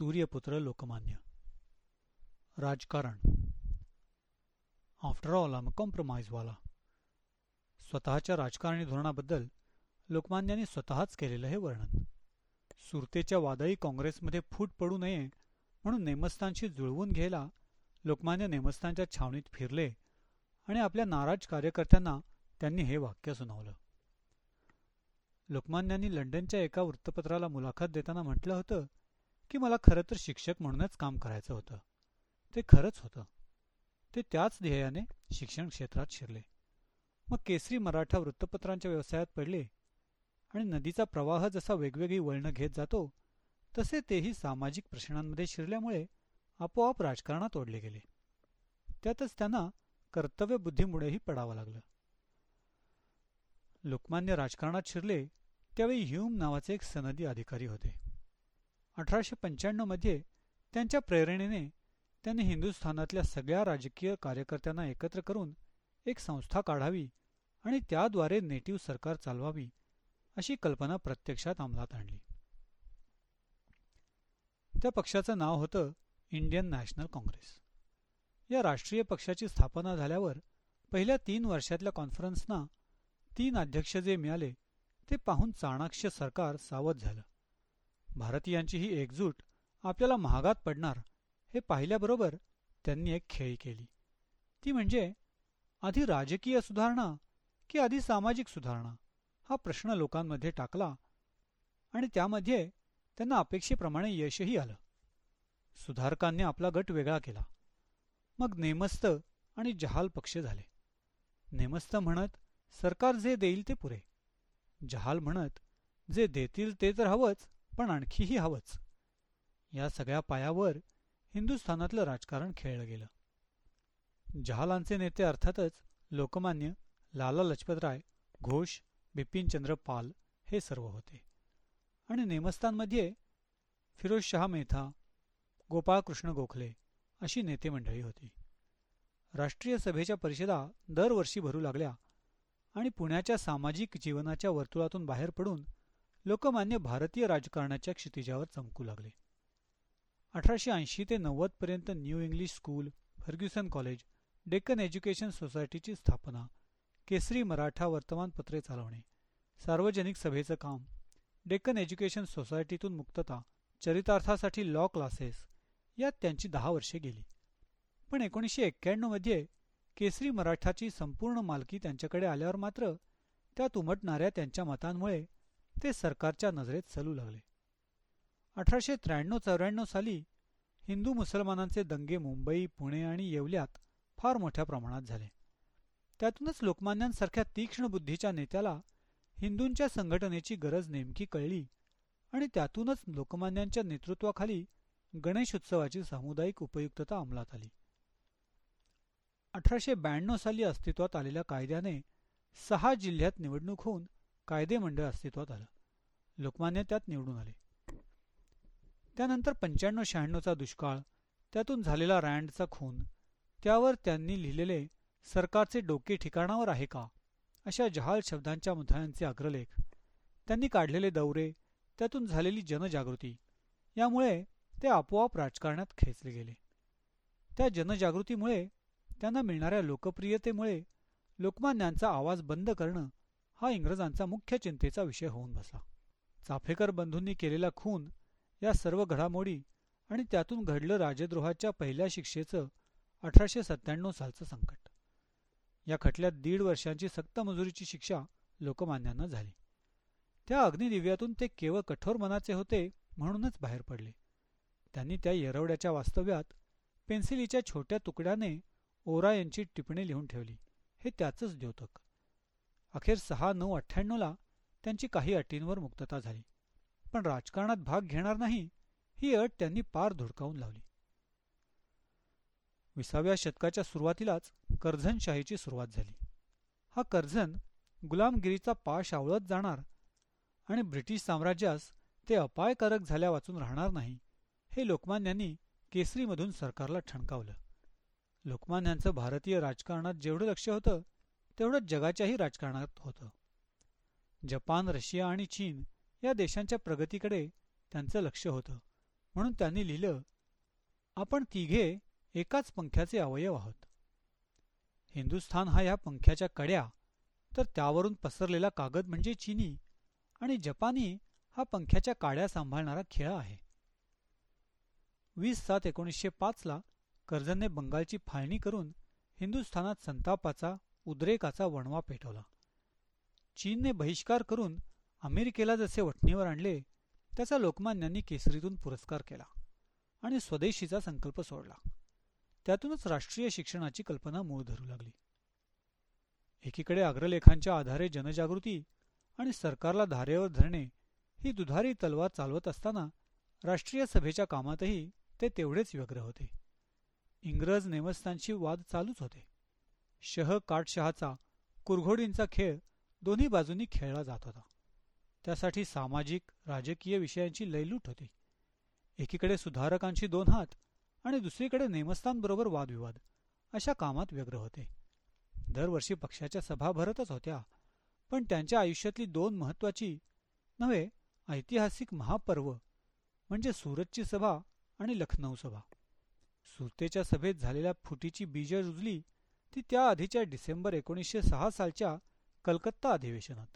सूर्यपुत्र लोकमान्य. राजकारण. After all आम कॉम्प्रोमाइजवाला स्वतःच्या राजकारणी धोरणाबद्दल लोकमान्यांनी स्वतःच केलेलं हे वर्णन. सुरतेच्या वादळी काँग्रेसमध्ये फूट पडू नये म्हणून नेमस्थानशी जुळवून घ्यायला लोकमान्य नेमस्थानच्या छावणीत फिरले आणि आपल्या नाराज कार्यकर्त्यांना त्यांनी हे वाक्य सुनावलं. लोकमान्यांनी लंडनच्या एका वृत्तपत्राला मुलाखत देताना म्हटलं होतं की मला खरं तर शिक्षक म्हणूनच काम करायचं होतं. ते खरंच होतं. ते त्याच ध्येयाने शिक्षण क्षेत्रात शिरले. मग केसरी मराठा वृत्तपत्रांच्या व्यवसायात पडले आणि नदीचा प्रवाह जसा वेगवेगळी वळणं घेत जातो तसे तेही सामाजिक प्रश्नांमध्ये शिरल्यामुळे आपोआप राजकारणात ओढले गेले. त्यातच त्यांना कर्तव्यबुद्धीमुळेही पडावं लागलं. लोकमान्य राजकारणात शिरले त्यावेळी ह्यूम नावाचे एक सनदी अधिकारी होते. अठराशे पंच्याण्णवमध्ये त्यांच्या प्रेरणेने त्यांनी हिंदुस्थानातल्या सगळ्या राजकीय कार्यकर्त्यांना एकत्र करून एक संस्था काढावी आणि त्याद्वारे नेटिव्ह सरकार चालवावी अशी कल्पना प्रत्यक्षात अंमलात आणली. त्या पक्षाचं नाव होतं इंडियन नॅशनल काँग्रेस. या राष्ट्रीय पक्षाची स्थापना झाल्यावर पहिल्या तीन वर्षातल्या कॉन्फरन्सना तीन अध्यक्ष जे मिळाले ते पाहून चाणाक्ष सरकार सावध झालं. भारतीयांची ही एकजूट आपल्याला महागात पडणार हे पाहिल्याबरोबर त्यांनी एक खेळी केली. ती म्हणजे आधी राजकीय सुधारणा की आधी सामाजिक सुधारणा हा प्रश्न लोकांमध्ये टाकला आणि त्यामध्ये त्यांना अपेक्षेप्रमाणे यशही आलं. सुधारकांनी आपला गट वेगळा केला. मग नेमस्त आणि जहाल पक्ष झाले. नेमस्त म्हणत सरकार जे देईल ते पुरे. जहाल म्हणत जे देतील ते तर हवंच पण आणखीही हवंच. या सगळ्या पायावर हिंदुस्थानातलं राजकारण खेळलं गेलं. जहालांचे नेते अर्थातच लोकमान्य लाला लजपतराय घोष बिपिनचंद्र पाल हे सर्व होते. आणि नेमस्थानमध्ये फिरोज शहा मेहता गोपाळकृष्ण गोखले अशी नेते मंडळी होती. राष्ट्रीय सभेच्या परिषदा दरवर्षी भरू लागल्या आणि पुण्याच्या सामाजिक जीवनाच्या वर्तुळातून बाहेर पडून लोकमान्य भारतीय राजकारणाच्या क्षितिजावर चमकू लागले. अठराशे ऐंशी ते नव्वदपर्यंत New English School Fergusson College Deccan Education सोसायटीची स्थापना केसरी मराठा वर्तमानपत्रे चालवणे सार्वजनिक सभेचं काम डेक्कन एज्युकेशन सोसायटीतून मुक्तता चरितार्थासाठी लॉ क्लासेस यात त्यांची दहा वर्षे गेली. पण एकोणीसशे एक्क्याण्णवमध्ये केसरी मराठाची संपूर्ण मालकी त्यांच्याकडे आल्यावर मात्र त्यात उमटणाऱ्या त्यांच्या मतांमुळे ते सरकारच्या नजरेत चलू लागले. अठराशे त्र्याण्णव चौऱ्याण्णव साली हिंदू मुसलमानांचे दंगे मुंबई पुणे आणि येवल्यात फार मोठ्या प्रमाणात झाले. त्यातूनच लोकमान्यांसारख्या तीक्ष्ण बुद्धीच्या नेत्याला हिंदूंच्या संघटनेची गरज नेमकी कळली आणि त्यातूनच लोकमान्यांच्या नेतृत्वाखाली गणेश उत्सवाची सामुदायिक उपयुक्तता अंमलात आली. अठराशे ब्याण्णव साली अस्तित्वात आलेल्या कायद्याने सहा जिल्ह्यात निवडणूक होऊन कायदे मंडळ अस्तित्वात आलं. लोकमान्य त्यात निवडून आले. त्यानंतर पंच्याण्णव शहाण्णवचा दुष्काळ त्यातून झालेला रँडचा खून त्यावर त्यांनी लिहिलेले सरकारचे डोके ठिकाणावर आहे का अशा जहाल शब्दांच्या मुथळ्यांचे अग्रलेख त्यांनी काढलेले दौरे त्यातून झालेली जनजागृती यामुळे ते आपोआप राजकारणात खेचले गेले. त्या जनजागृतीमुळे त्यांना मिळणाऱ्या लोकप्रियतेमुळे लोकमान्यांचा आवाज बंद करणं हा इंग्रजांचा मुख्य चिंतेचा विषय होऊन बसला. चाफेकर बंधूंनी केलेला खून या सर्व घडामोडी आणि त्यातून घडलं राजद्रोहाच्या पहिल्या शिक्षेचं अठराशे सत्त्याण्णव सालचं संकट. या खटल्यात दीड वर्षांची सक्तमजुरीची शिक्षा लोकमान्यांना झाली. त्या अग्निदिव्यातून ते केवळ कठोर मनाचे होते म्हणूनच बाहेर पडले. त्यांनी त्या येरवड्याच्या वास्तव्यात पेन्सिलीच्या छोट्या तुकड्याने ओरा यांची टिप्पणी लिहून ठेवली. हे त्याचंच द्योतक. अखेर सहा नऊ अठ्ठ्याण्णवला त्यांची काही अटींवर मुक्तता झाली. पण राजकारणात भाग घेणार नाही ही अट त्यांनी पार धुडकावून लावली. विसाव्या शतकाच्या सुरुवातीलाच कर्झनशाहीची सुरुवात झाली. हा कर्झन गुलामगिरीचा पाश आवळत जाणार आणि ब्रिटिश साम्राज्यास ते अपायकारक झाल्या वाचून राहणार नाही हे लोकमान्यांनी केसरीमधून सरकारला ठणकावलं. लोकमान्यांचं भारतीय राजकारणात जेवढं लक्ष होतं तेवढं जगाच्याही राजकारणात होतं. जपान रशिया आणि चीन या देशांच्या प्रगतीकडे त्यांचं लक्ष होतं. म्हणून त्यांनी लिहिलं आपण तिघे एकाच पंख्याचे अवयव आहोत. हिंदुस्थान हा या पंख्याच्या कड्या तर त्यावरून पसरलेला कागद म्हणजे चिनी आणि जपानी हा पंख्याच्या काड्या सांभाळणारा खेळा आहे. वीस सात एकोणीसशे पाचला कर्जनने बंगालची फाळणी करून हिंदुस्थानात संतापाचा उद्रेकाचा वणवा पेटवला. चीनने बहिष्कार करून अमेरिकेला जसे वठणीवर आणले त्याचा लोकमान्यांनी केसरीतून पुरस्कार केला आणि स्वदेशीचा संकल्प सोडला. त्यातूनच राष्ट्रीय शिक्षणाची कल्पना मूळ धरू लागली. एकीकडे अग्रलेखांच्या आधारे जनजागृती आणि सरकारला धारेवर धरणे ही दुधारी तलवार चालवत असताना राष्ट्रीय सभेच्या कामातही ते तेवढेच व्यग्र होते. इंग्रज नेमस्थांशी वाद चालूच होते. शह काटशहाचा कुरघोडींचा खेळ दोन्ही बाजूंनी खेळला जात होता. त्यासाठी सामाजिक राजकीय विषयांची लयलूट होती. एकीकडे सुधारकांची दोन हात आणि दुसरीकडे नेमस्थांबरोबर वादविवाद अशा कामात व्यग्र होते. दरवर्षी पक्षाच्या सभा भरतच होत्या पण त्यांच्या आयुष्यातली दोन महत्वाची नव्हे ऐतिहासिक महापर्व म्हणजे सूरतची सभा आणि लखनौ सभा. सुरतेच्या सभेत झालेल्या फुटीची बीज रुजली ती त्याआधीच्या डिसेंबर एकोणीसशे सहा सालच्या कलकत्ता अधिवेशनात.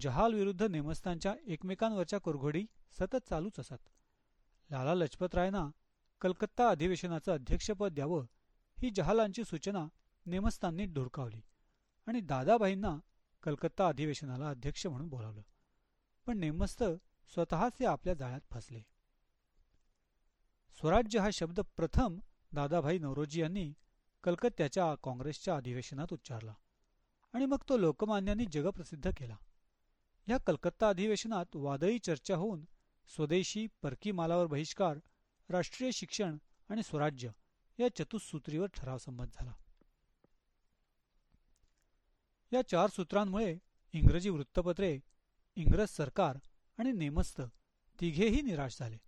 जहाल विरुद्ध नेमस्तांच्या एकमेकांवरच्या कुरघोडी सतत चालूच असत. लाला लजपतरायना कलकत्ता अधिवेशनाचं अध्यक्षपद द्यावं ही जहालांची सूचना नेमस्तांनी ढुरकावली आणि दादाबाईंना कलकत्ता अधिवेशनाला अध्यक्ष म्हणून बोलावलं. पण नेमस्त स्वतःच आपल्या जाळ्यात फसले. स्वराज्य हा शब्द प्रथम दादाभाई नवरोजी यांनी कलकत्त्याच्या काँग्रेसच्या अधिवेशनात उच्चारला. आणि मग तो लोकमान्यांनी जगप्रसिद्ध केला. या कलकत्ता अधिवेशनात वादळी चर्चा होऊन स्वदेशी परकी मालावर बहिष्कार राष्ट्रीय शिक्षण आणि स्वराज्य या चतुःसूत्रीवर ठराव संमत झाला. या चार सूत्रांमुळे इंग्रजी वृत्तपत्रे इंग्रज सरकार आणि नेमस्त तिघेही निराश झाले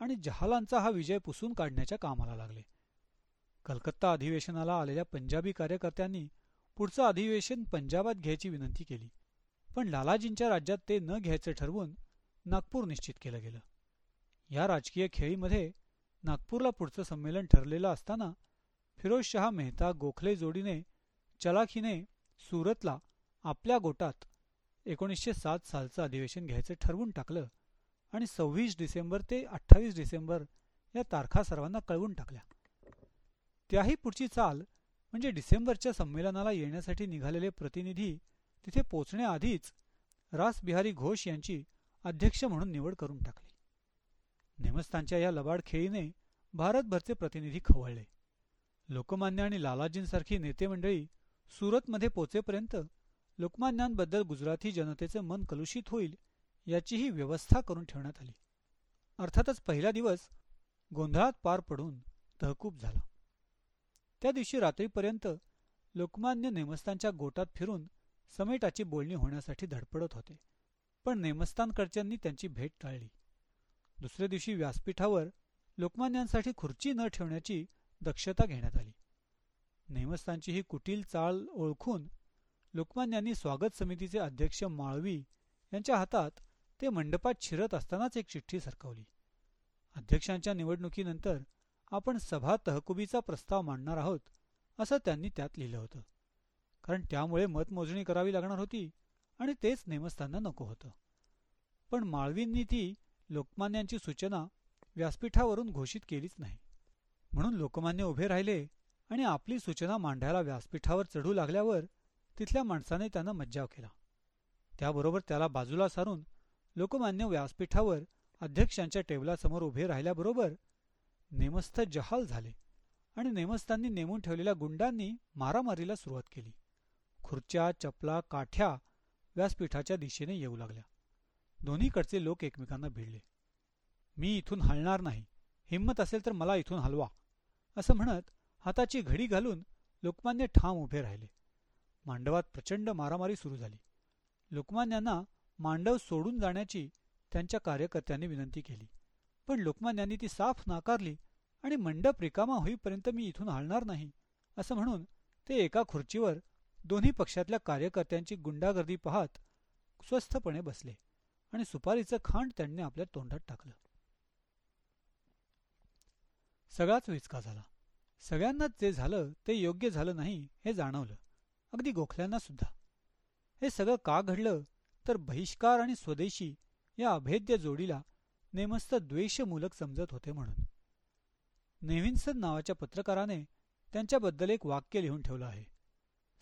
आणि जहालांचा हा विजय पुसून काढण्याच्या कामाला लागले. कलकत्ता अधिवेशनाला आलेल्या पंजाबी कार्यकर्त्यांनी पुढचं अधिवेशन पंजाबात घ्यायची विनंती केली. पण लालाजींच्या राज्यात ते न घ्यायचं ठरवून नागपूर निश्चित केलं गेलं. या राजकीय खेळीमध्ये नागपूरला पुढचं संमेलन ठरलेलं असताना फिरोजशहा मेहता गोखले जोडीने चलाखीने सुरतला आपल्या गोटात एकोणीसशे सात सालचं अधिवेशन घ्यायचं ठरवून टाकलं आणि सव्वीस डिसेंबर ते अठ्ठावीस डिसेंबर या तारखा सर्वांना कळवून टाकल्या. त्याही पुढची चाल म्हणजे डिसेंबरच्या संमेलनाला येण्यासाठी निघालेले प्रतिनिधी तिथे पोचण्याआधीच रासबिहारी घोष यांची अध्यक्ष म्हणून निवड करून टाकली. नेमस्तांच्या या लबाड खेळीने भारतभरचे प्रतिनिधी खवळले. लोकमान्य आणि लालाजींसारखी नेते मंडळी सुरतमध्ये पोचेपर्यंत लोकमान्यांबद्दल गुजराती जनतेचे मन कलुषित होईल याचीही व्यवस्था करून ठेवण्यात आली. अर्थातच पहिला दिवस गोंधळात पार पडून तहकूब झाला. त्या दिवशी रात्रीपर्यंत लोकमान्य नेमस्तांच्या गोटात फिरून समेटाची बोलणी होण्यासाठी धडपडत होते. पण नेमस्तानकडच्यांनी त्यांची भेट टाळली. दुसऱ्या दिवशी व्यासपीठावर लोकमान्यांसाठी खुर्ची न ठेवण्याची दक्षता घेण्यात आली. नेमस्तांची ही कुटील चाळ ओळखून लोकमान्यांनी स्वागत समितीचे अध्यक्ष माळवी यांच्या हातात ते मंडपात शिरत असतानाच एक चिठ्ठी सरकवली. अध्यक्षांच्या निवडणुकीनंतर आपण सभा तहकुबीचा प्रस्ताव मांडणार आहोत असं त्यांनी त्यात लिहिलं होतं. कारण त्यामुळे मतमोजणी करावी लागणार होती आणि तेच नेमस्थांना नको होतं. पण माळवींनी ती लोकमान्यांची सूचना व्यासपीठावरून घोषित केलीच नाही. म्हणून लोकमान्य उभे राहिले आणि आपली सूचना मांडायला व्यासपीठावर चढू लागल्यावर तिथल्या माणसाने त्यांना मज्जाव केला. त्याबरोबर त्याला बाजूला सारून लोकमान्य व्यासपीठावर अध्यक्षांच्या टेबलासमोर उभे राहिल्याबरोबर नेमस्थ जहाल झाले आणि नेमस्थांनी नेमून ठेवलेल्या गुंडांनी मारामारीला सुरुवात केली. खुर्च्या चपला काठ्या व्यासपीठाच्या दिशेने येऊ लागल्या. दोन्हीकडचे लोक एकमेकांना भिडले. मी इथून हलणार नाही. हिंमत असेल तर मला इथून हलवा असं म्हणत हाताची घडी घालून लोकमान्य ठाम उभे राहिले. मांडवात प्रचंड मारामारी सुरू झाली. लोकमान्यांना मांडव सोडून जाण्याची त्यांच्या कार्यकर्त्यांनी विनंती केली. पण लोकमान्यांनी ती साफ नाकारली आणि मंडप रिकामा होईपर्यंत मी इथून हलणार नाही असं म्हणून ते एका खुर्चीवर दोन्ही पक्षातल्या कार्यकर्त्यांची गुंडागर्दी पाहत स्वस्थपणे बसले आणि सुपारीचं खांड त्यांनी आपल्या तोंडात टाकलं. सगळाच विचका झाला. सगळ्यांनाच जे झालं ते योग्य झालं नाही हे जाणवलं. अगदी गोखल्यांना सुद्धा. हे सगळं का घडलं तर बहिष्कार आणि स्वदेशी या अभेद्य जोडीला नेमस्त द्वेषमूलक समजत होते म्हणून. नेव्हिन्सन नावाच्या पत्रकाराने त्यांच्याबद्दल एक वाक्य लिहून ठेवलं आहे.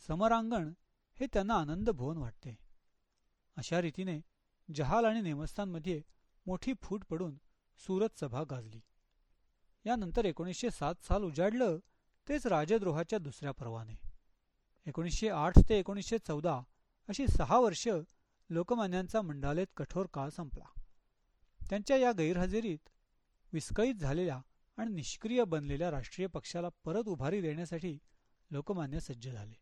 समरांगण हे त्यांना आनंद भवन वाटते. अशा रीतीने जहाल आणि नेमस्तानमध्ये मोठी फूट पडून सुरत सभा गाजली. यानंतर एकोणीसशे सात साल उजाडलं तेच राजद्रोहाच्या दुसऱ्या पर्वाने. एकोणीसशे आठ ते एकोणीसशे चौदा अशी सहा वर्ष लोकमान्यांचा मंडालेत कठोर काळ संपला. त्यांच्या या गैरहजेरीत विस्कळीत झालेल्या आणि निष्क्रिय बनलेल्या राष्ट्रीय पक्षाला परत उभारी देण्यासाठी लोकमान्य सज्ज झाले.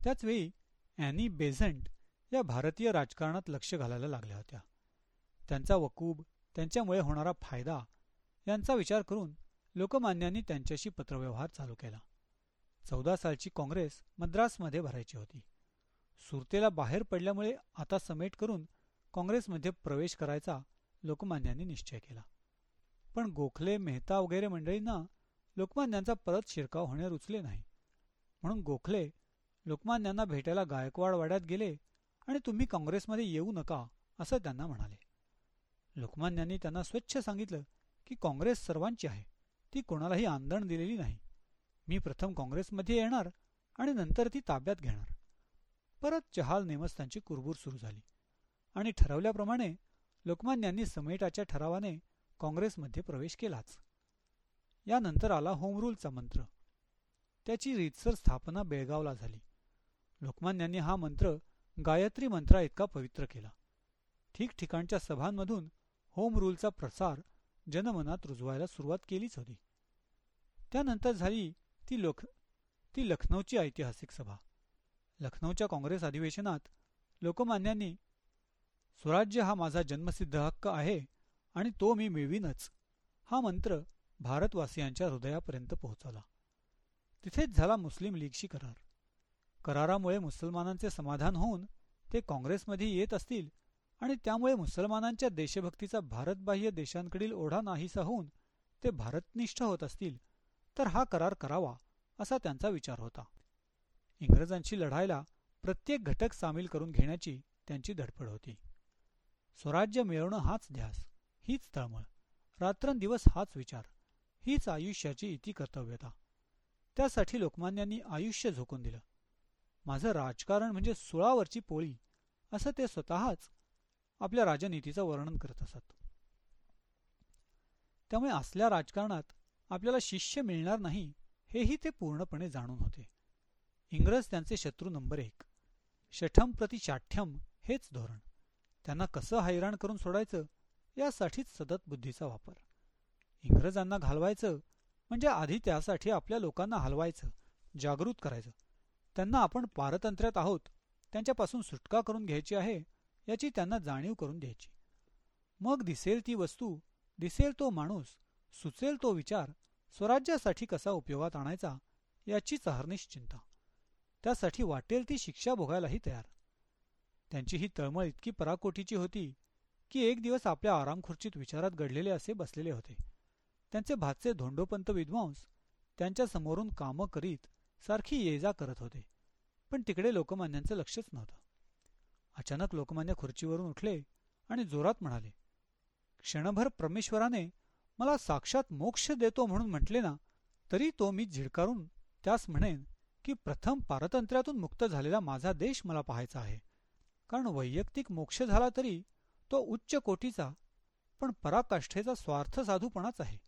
त्याचवेळी ॲनी बेझंट या भारतीय राजकारणात लक्ष घालायला लागल्या होत्या. त्यांचा वकूब त्यांच्यामुळे होणारा फायदा यांचा विचार करून लोकमान्यांनी त्यांच्याशी पत्रव्यवहार चालू केला. चौदा सालची काँग्रेस मद्रासमध्ये भरायची होती. सुरतेला बाहेर पडल्यामुळे आता समेट करून काँग्रेसमध्ये प्रवेश करायचा लोकमान्यांनी निश्चय केला. पण गोखले मेहता वगैरे मंडळींना लोकमान्यांचा परत शिरकाव होणे रुचले नाही. म्हणून गोखले लोकमान्यांना भेटायला गायकवाड वाड्यात गेले आणि तुम्ही काँग्रेसमध्ये येऊ नका असं त्यांना म्हणाले. लोकमान्यांनी त्यांना स्वच्छ सांगितलं की काँग्रेस सर्वांची आहे. ती कोणालाही आंदण दिलेली नाही. मी प्रथम काँग्रेसमध्ये येणार आणि नंतर ती ताब्यात घेणार. परत चहाल नेमस्तांची कुरबूर सुरू झाली. आणि ठरवल्याप्रमाणे लोकमान्यांनी समेटाच्या ठरावाने काँग्रेसमध्ये प्रवेश केलाच. यानंतर आला होमरूलचा मंत्र. त्याची रीतसर स्थापना बेळगावला झाली. लोकमान्यांनी हा मंत्र गायत्री मंत्रा इतका पवित्र केला. ठिकठिकाणच्या सभांमधून होम रूलचा प्रसार जनमनात रुजवायला सुरुवात केलीच होती. त्यानंतर झाली ती लोक ती लखनौची ऐतिहासिक सभा. लखनौच्या काँग्रेस अधिवेशनात लोकमान्यांनी स्वराज्य हा माझा जन्मसिद्ध हक्क आहे आणि तो मी मिळवीनच. हा मंत्र भारतवासियांच्या हृदयापर्यंत पोहोचवला. तिथेच झाला मुस्लिम लीगशी करार. करारामुळे मुसलमानांचे समाधान होऊन ते काँग्रेसमध्ये येत असतील आणि त्यामुळे मुसलमानांच्या देशभक्तीचा भारतबाह्य देशांकडील ओढा नाहीसा होऊन ते भारतनिष्ठ होत असतील तर हा करार करावा असा त्यांचा विचार होता. इंग्रजांशी लढायला प्रत्येक घटक सामील करून घेण्याची त्यांची धडपड होती. स्वराज्य मिळवणं हाच ध्यास हीच तळमळ. रात्रंदिवस हाच विचार हीच आयुष्याची इति कर्तव्यता. त्यासाठी लोकमान्यांनी आयुष्य झोकून दिलं. माझं राजकारण म्हणजे सुळावरची पोळी असं ते स्वतःच आपल्या राजनीतीचं वर्णन करत असत. त्यामुळे असल्या राजकारणात आपल्याला शिष्य मिळणार नाही हेही ते पूर्णपणे जाणून होते. इंग्रज त्यांचे शत्रू नंबर एक. शठम प्रति शाठ्यम हेच धोरण. त्यांना कसं हैराण करून सोडायचं यासाठीच सतत बुद्धीचा वापर. इंग्रजांना घालवायचं म्हणजे आधी त्यासाठी आपल्या लोकांना हलवायचं जागृत करायचं. त्यांना आपण पारतंत्र्यात आहोत त्यांच्यापासून सुटका करून घ्यायची आहे याची त्यांना जाणीव करून द्यायची. मग दिसेल ती वस्तू दिसेल तो माणूस सुचेल तो विचार स्वराज्यासाठी कसा उपयोगात आणायचा याची अहर्निश चिंता. त्यासाठी वाटेल ती शिक्षा भोगायलाही तयार. त्यांची ही तळमळ इतकी पराकोटीची होती की एक दिवस आपल्या आरामखुर्चीत विचारात घडलेले असे बसलेले होते. त्यांचे भातचे धोंडोपंत विद्वांस त्यांच्या समोरून कामं करीत सारखी ये जा करत होते. पण तिकडे लोकमान्यांचं लक्षच नव्हतं. अचानक लोकमान्य खुर्चीवरून उठले आणि जोरात म्हणाले क्षणभर परमेश्वराने मला साक्षात मोक्ष देतो म्हणून म्हटले ना तरी तो मी झिडकारून त्यास म्हणेन की प्रथम पारतंत्र्यातून मुक्त झालेला माझा देश मला पाहायचा आहे. कारण वैयक्तिक मोक्ष झाला तरी तो उच्च कोटीचा पण पराकाष्ठेचा स्वार्थ साधूपणाच आहे.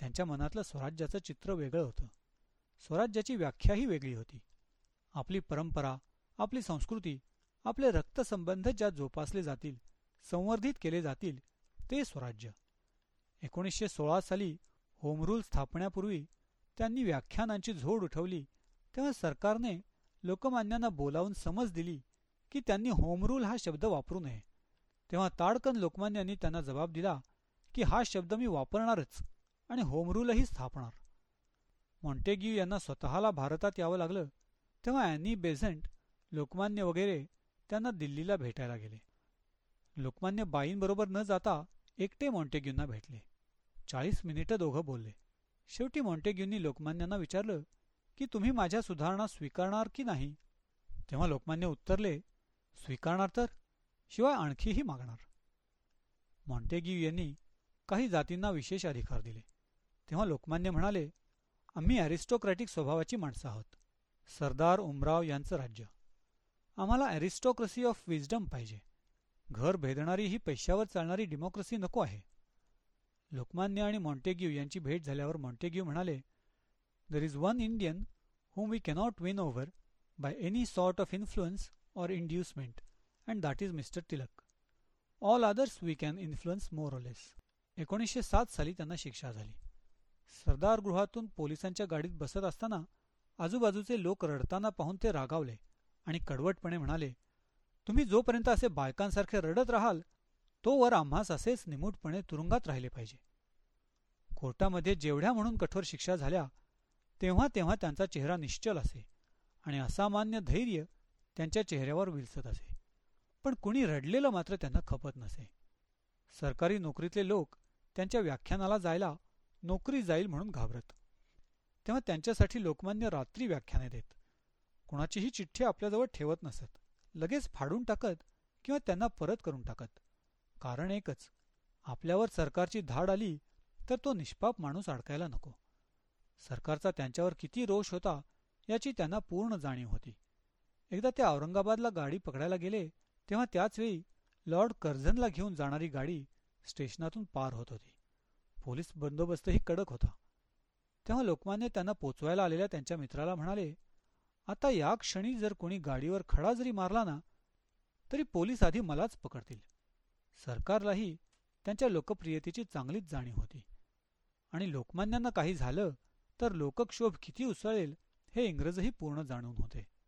त्यांच्या मनातलं स्वराज्याचं चित्र वेगळं होतं. स्वराज्याची व्याख्याही वेगळी होती. आपली परंपरा आपली संस्कृती आपले रक्तसंबंध ज्या जोपासले जातील संवर्धित केले जातील ते स्वराज्य. एकोणीसशे सोळा साली होमरूल स्थापण्यापूर्वी त्यांनी व्याख्यानांची झोड उठवली तेव्हा सरकारने लोकमान्यांना बोलावून समज दिली की त्यांनी होमरूल हा शब्द वापरू नये. तेव्हा ताडकन लोकमान्यांनी त्यांना जबाब दिला की हा शब्द मी वापरणारच आणि होमरूलही स्थापणार. मॉन्टेग्यू यांना स्वतःला भारतात यावं लागलं तेव्हा अॅनी बेझंट लोकमान्य वगैरे त्यांना दिल्लीला भेटायला गेले. लोकमान्य बाईंबरोबर न जाता एकटे मॉन्टेग्यूंना भेटले. चाळीस मिनिटं दोघं बोलले. शेवटी मॉन्टेग्यूंनी लोकमान्यांना विचारलं की तुम्ही माझ्या सुधारणा स्वीकारणार की नाही? तेव्हा लोकमान्य उत्तरले स्वीकारणार तर शिवाय आणखीही मागणार. मॉन्टेग्यू यांनी काही जातींना विशेष अधिकार दिले. तेव्हा लोकमान्य म्हणाले आम्ही ॲरिस्टोक्रॅटिक स्वभावाची माणसं आहोत. सरदार उमराव यांचं राज्य. आम्हाला ॲरिस्टोक्रसी ऑफ विजडम पाहिजे. घर भेदणारी ही पैशावर चालणारी डेमोक्रेसी नको आहे. लोकमान्य आणि मॉन्टेग्यू यांची भेट झाल्यावर मॉन्टेग्यू म्हणाले there is one Indian whom we cannot win over by any sort of influence or inducement, and that is Mr. Tilak. All others we can influence more or less. एकोणीसशे सात साली त्यांना शिक्षा झाली सरदार गृहातून पोलिसांच्या गाडीत बसत असताना आजूबाजूचे लोक रडताना पाहून ते रागावले आणि कडवटपणे म्हणाले तुम्ही जोपर्यंत असे बायकांसारखे रडत राहाल तोवर आम्हास असेच निमूटपणे तुरुंगात राहिले पाहिजे कोर्टामध्ये जेवढ्या म्हणून कठोर शिक्षा झाल्या तेव्हा तेव्हा त्यांचा चेहरा निश्चल असे आणि असामान्य धैर्य त्यांच्या चेहऱ्यावर विलसत असे. पण कुणी रडलेलं मात्र त्यांना खपत नसे. सरकारी नोकरीतले लोक त्यांच्या व्याख्यानाला जायला नोकरी जाईल म्हणून घाबरत. तेव्हा त्यांच्यासाठी लोकमान्य रात्री व्याख्याने देत. कुणाचीही चिठ्ठी आपल्याजवळ ठेवत नसत. लगेच फाडून टाकत किंवा त्यांना परत करून टाकत. कारण एकच आपल्यावर सरकारची धाड आली तर तो निष्पाप माणूस अडकायला नको. सरकारचा त्यांच्यावर किती रोष होता याची त्यांना पूर्ण जाणीव होती. एकदा ते औरंगाबादला गाडी पकडायला गेले तेव्हा त्याचवेळी लॉर्ड कर्झनला घेऊन जाणारी गाडी स्टेशनातून पार होत होती. पोलीस बंदोबस्तही कडक होता. तेव्हा लोकमान्य त्यांना पोचवायला आलेल्या त्यांच्या मित्राला म्हणाले आता या क्षणी जर कोणी गाडीवर खडा जरी मारला ना तरी पोलीस आधी मलाच पकडतील. सरकारलाही त्यांच्या लोकप्रियतेची चांगलीच जाणीव होती. आणि लोकमान्यांना काही झालं तर लोकक्षोभ किती उसळेल हे इंग्रजही पूर्ण जाणून होते.